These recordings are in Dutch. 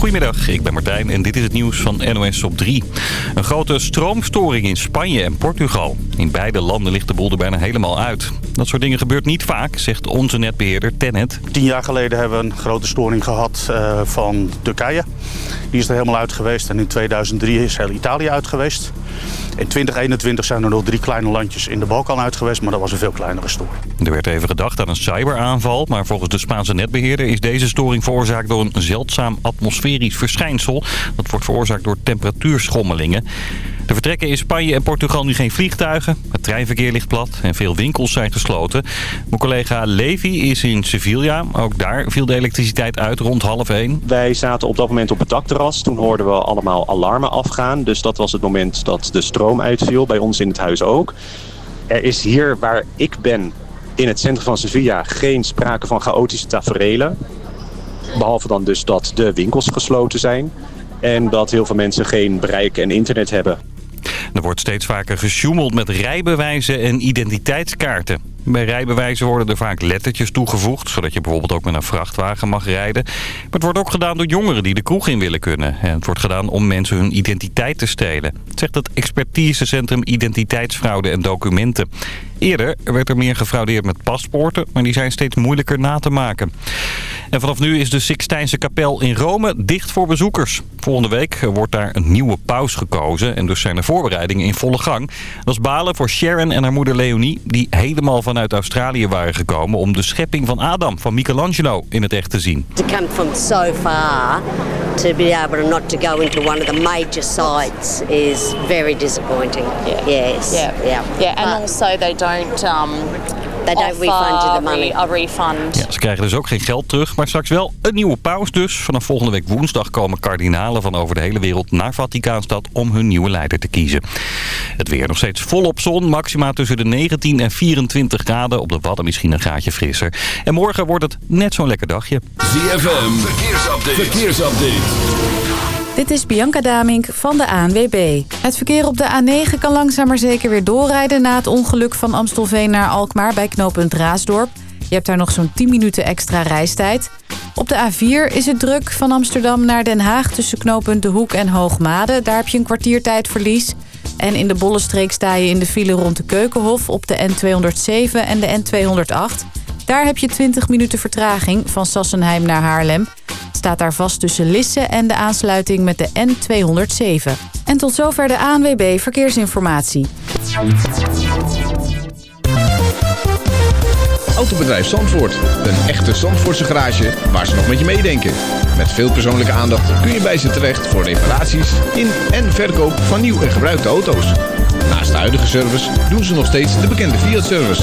Goedemiddag, ik ben Martijn en dit is het nieuws van NOS op 3. Een grote stroomstoring in Spanje en Portugal. In beide landen ligt de boel er bijna helemaal uit. Dat soort dingen gebeurt niet vaak, zegt onze netbeheerder Tennet. Tien jaar geleden hebben we een grote storing gehad uh, van Turkije. Die is er helemaal uit geweest en in 2003 is heel Italië uit geweest. In 2021 zijn er nog drie kleine landjes in de Balkan uit geweest, maar dat was een veel kleinere storing. Er werd even gedacht aan een cyberaanval, maar volgens de Spaanse netbeheerder is deze storing veroorzaakt door een zeldzaam atmosferisch verschijnsel. Dat wordt veroorzaakt door temperatuurschommelingen. Er vertrekken in Spanje en Portugal nu geen vliegtuigen. Het treinverkeer ligt plat en veel winkels zijn gesloten. Mijn collega Levi is in Sevilla. Ook daar viel de elektriciteit uit rond half één. Wij zaten op dat moment op het dakterras. Toen hoorden we allemaal alarmen afgaan. Dus dat was het moment dat de stroom uitviel. Bij ons in het huis ook. Er is hier waar ik ben in het centrum van Sevilla geen sprake van chaotische taferelen. Behalve dan dus dat de winkels gesloten zijn. En dat heel veel mensen geen bereik en internet hebben. Er wordt steeds vaker gesjoemeld met rijbewijzen en identiteitskaarten. Bij rijbewijzen worden er vaak lettertjes toegevoegd... zodat je bijvoorbeeld ook met een vrachtwagen mag rijden. Maar het wordt ook gedaan door jongeren die de kroeg in willen kunnen. En het wordt gedaan om mensen hun identiteit te stelen. Zegt het expertisecentrum Identiteitsfraude en Documenten. Eerder werd er meer gefraudeerd met paspoorten, maar die zijn steeds moeilijker na te maken. En vanaf nu is de Sixtijnse kapel in Rome dicht voor bezoekers. Volgende week wordt daar een nieuwe paus gekozen en dus zijn de voorbereidingen in volle gang. Dat is balen voor Sharon en haar moeder Leonie, die helemaal vanuit Australië waren gekomen om de schepping van Adam van Michelangelo in het echt te zien. To come from so far to be able not to go into one of the major sites is very disappointing. Yeah. Yes. Yeah. Yeah. Yeah, and also they don't um They don't refund you the money. a refund. Ja, ze krijgen dus ook geen geld terug, maar straks wel een nieuwe paus dus. Vanaf volgende week woensdag komen kardinalen van over de hele wereld naar Vaticaanstad om hun nieuwe leider te kiezen. Het weer nog steeds volop zon, maxima tussen de 19 en 24 graden. Op de Wadden misschien een graadje frisser. En morgen wordt het net zo'n lekker dagje. ZFM, verkeersupdate. verkeersupdate. Dit is Bianca Damink van de ANWB. Het verkeer op de A9 kan langzaam maar zeker weer doorrijden... na het ongeluk van Amstelveen naar Alkmaar bij knooppunt Raasdorp. Je hebt daar nog zo'n 10 minuten extra reistijd. Op de A4 is het druk van Amsterdam naar Den Haag... tussen knooppunt De Hoek en Hoogmade. Daar heb je een kwartiertijdverlies. En in de Bollenstreek sta je in de file rond de Keukenhof... op de N207 en de N208... Daar heb je 20 minuten vertraging van Sassenheim naar Haarlem. Staat daar vast tussen Lisse en de aansluiting met de N207. En tot zover de ANWB Verkeersinformatie. Autobedrijf Zandvoort. Een echte Zandvoortse garage waar ze nog met je meedenken. Met veel persoonlijke aandacht kun je bij ze terecht voor reparaties in en verkoop van nieuw en gebruikte auto's. Naast de huidige service doen ze nog steeds de bekende Fiat-service.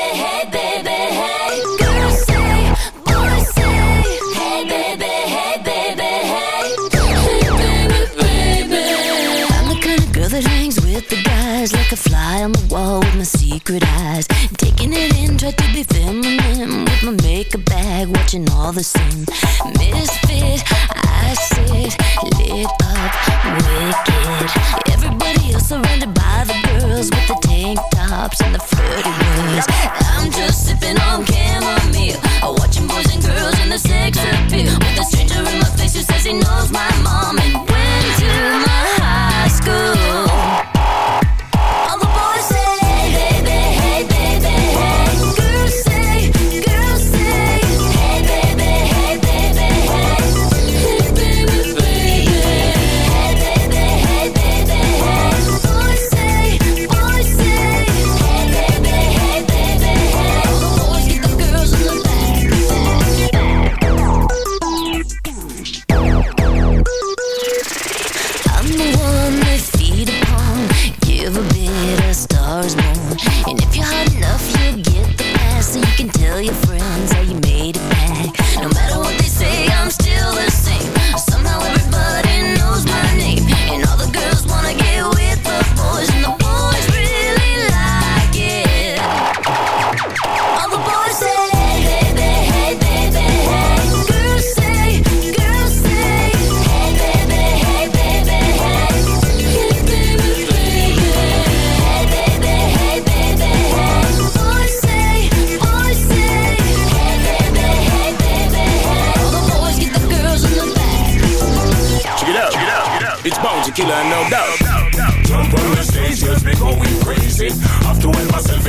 guys Like a fly on the wall with my secret eyes. Taking it in, try to be feminine With my makeup bag, watching all the sin. Misfit, I sit, lit up, wicked. Everybody else surrounded by the girls With the tank tops and the flirty words I'm just sipping on chamomile Watching boys and girls in the sex appeal. With a stranger in my face who says he knows my mom And went to my high school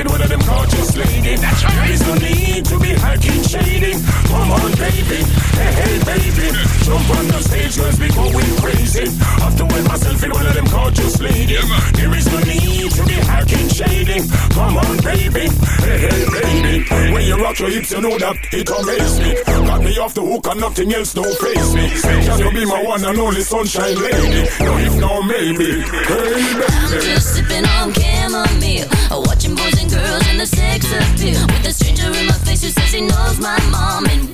help in one of them gorgeous lady. There is no need to be hacking shady. Come on, baby, hey, hey, baby. Jump on the stage, just be going crazy. Have to help myself in one of them gorgeous lady. There is no need to be hacking shady. Come on, baby, hey, hey, baby. When you rock your hips, you know that it amaze me. Got me off the hook and nothing else don't face me. Can you be my one and only sunshine lady? No, if no, maybe. Hey, I'm just sipping on chamomile, uh, appeal. With a stranger in my face who says he knows my mom and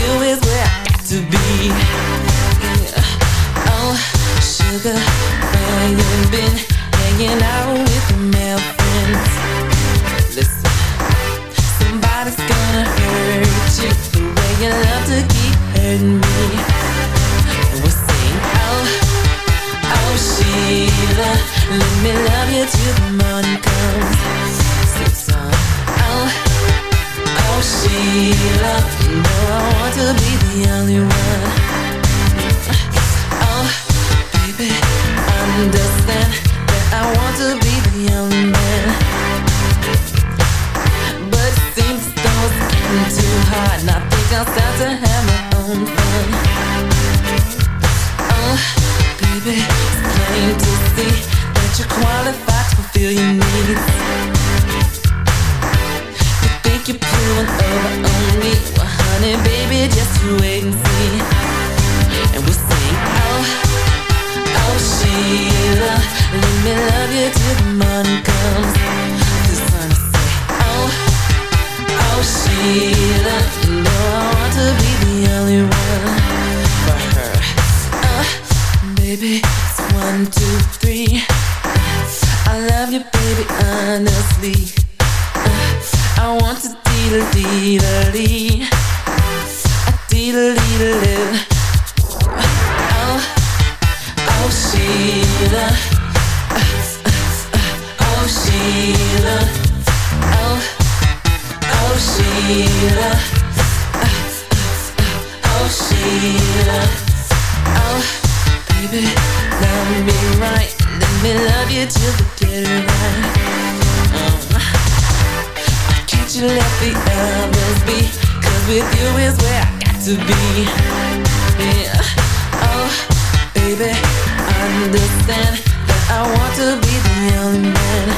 You is Oh, Sheila. Oh, Sheila. Oh, Sheila. Oh, baby, love me right. Let me love you till the can't you let the others be? Cause with you is where I got to be. Yeah. Oh, baby, understand I want to be the only man.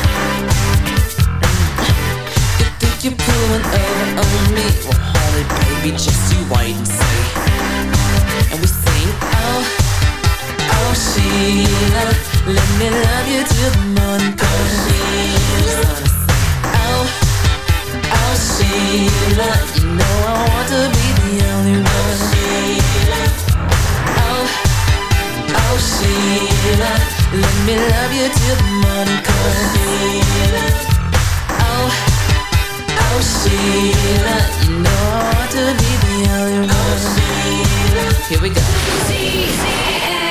You think you're over on me? Well, honey, baby, just you wait and see. And we sing, oh, oh, Sheila, let me love you till the morning comes. Oh, oh, Sheila, you know I want to be the only one. Oh, oh, Sheila, let me love you till the morning comes. Oh, oh Sheila You know I want to be the only one. Here we go.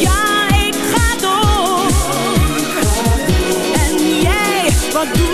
Ja, ik ga door. En jij, wat doe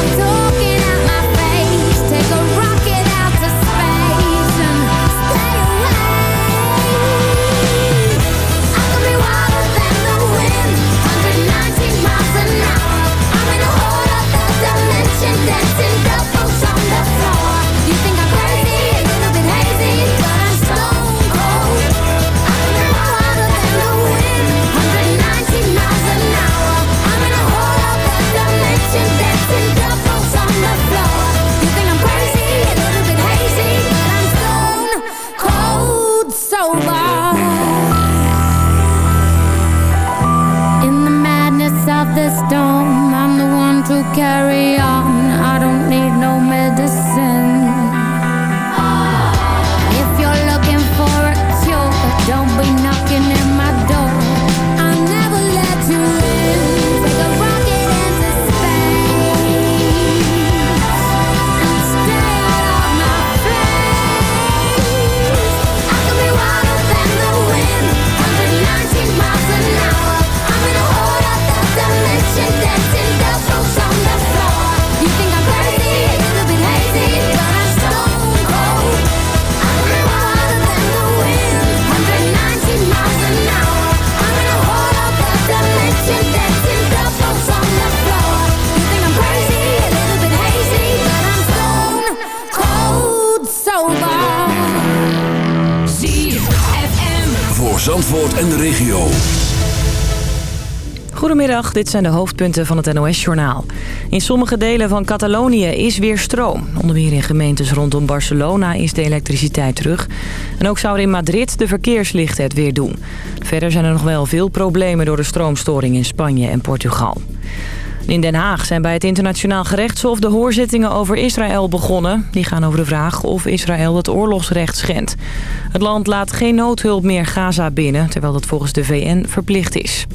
carry on. En de regio. Goedemiddag, dit zijn de hoofdpunten van het NOS-journaal. In sommige delen van Catalonië is weer stroom. Onder meer in gemeentes rondom Barcelona is de elektriciteit terug. En ook zouden in Madrid de verkeerslichten het weer doen. Verder zijn er nog wel veel problemen door de stroomstoring in Spanje en Portugal. In Den Haag zijn bij het internationaal gerechtshof de hoorzittingen over Israël begonnen. Die gaan over de vraag of Israël het oorlogsrecht schendt. Het land laat geen noodhulp meer Gaza binnen, terwijl dat volgens de VN verplicht is.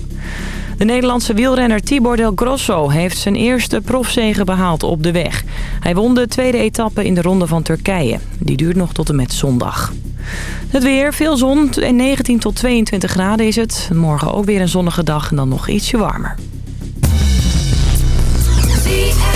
De Nederlandse wielrenner Tibor Del Grosso heeft zijn eerste profzege behaald op de weg. Hij won de tweede etappe in de ronde van Turkije. Die duurt nog tot en met zondag. Het weer, veel zon en 19 tot 22 graden is het. Morgen ook weer een zonnige dag en dan nog ietsje warmer. ZFM.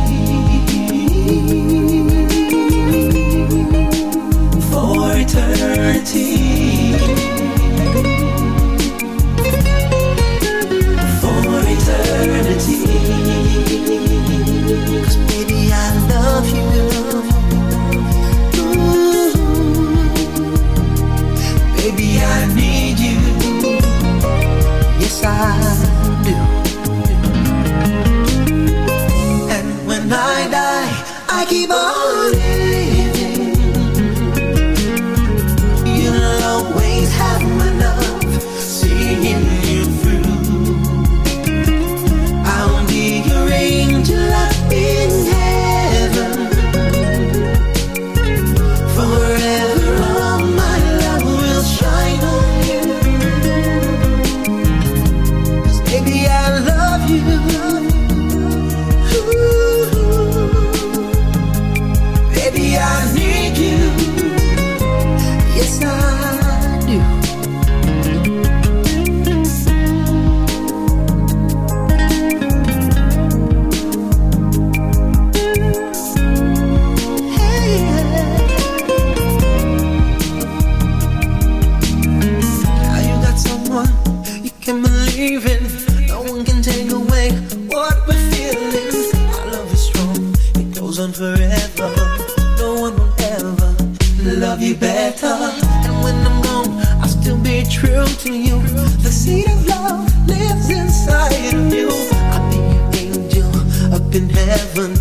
heaven,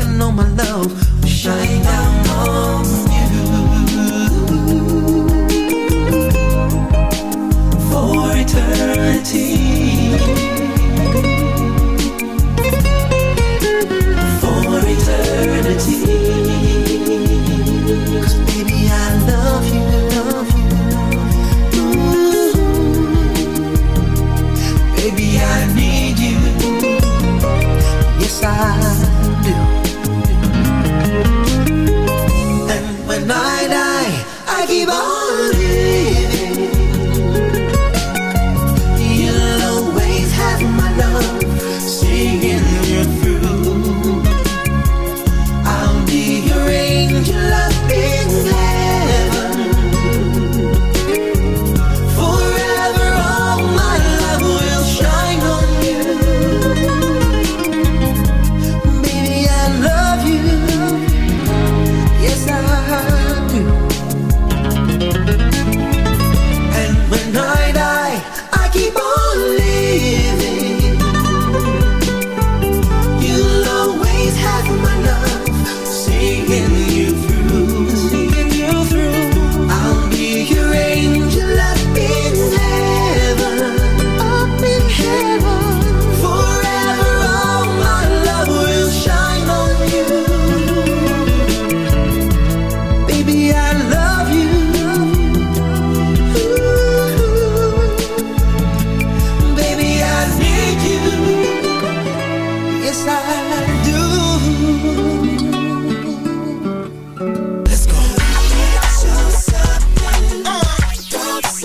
and all my love will shine down on you for eternity.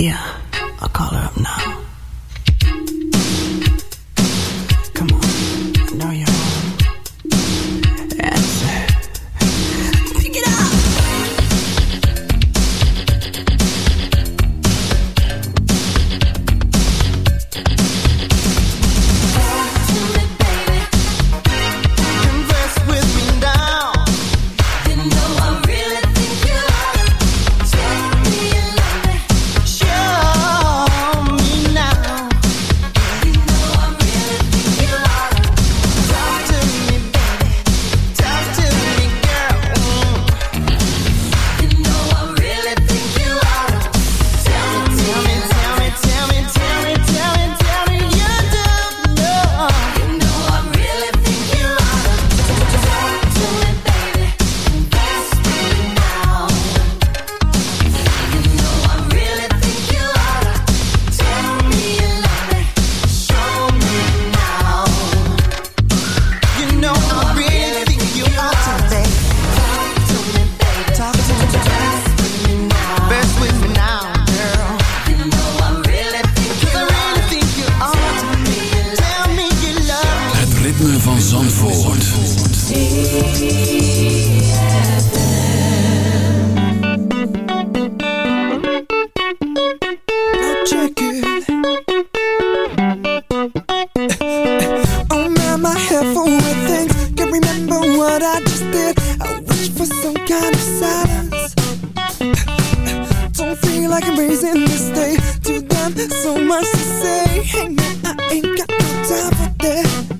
Yeah, I'll call her up stay to them. So much to say. Hey man, I ain't got no time for that.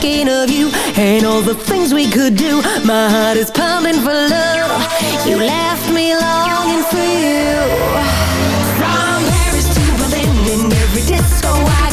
thinking of you and all the things we could do. My heart is pounding for love. You left me longing for you. From Paris to Berlin, in every disco I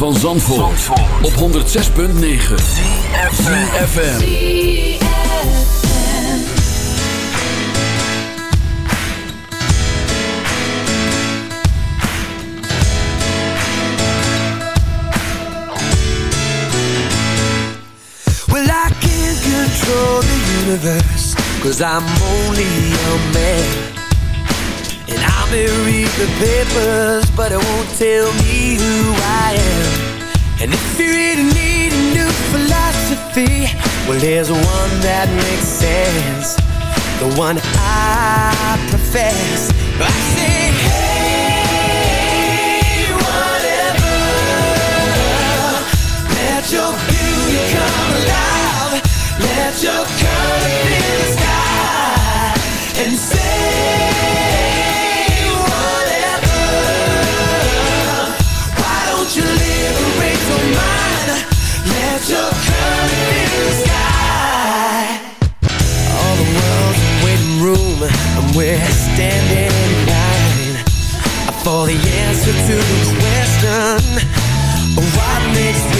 van Zandvoort, op 106.9 CFFM Well, I can't control the universe, cause I'm only a man. May read the papers, but it won't tell me who I am. And if you really need a new philosophy, well, there's one that makes sense. The one I profess. I say, hey, whatever. Let your beauty come alive. Let your color fill the sky. And say we're standing in line for the answer to the question: What makes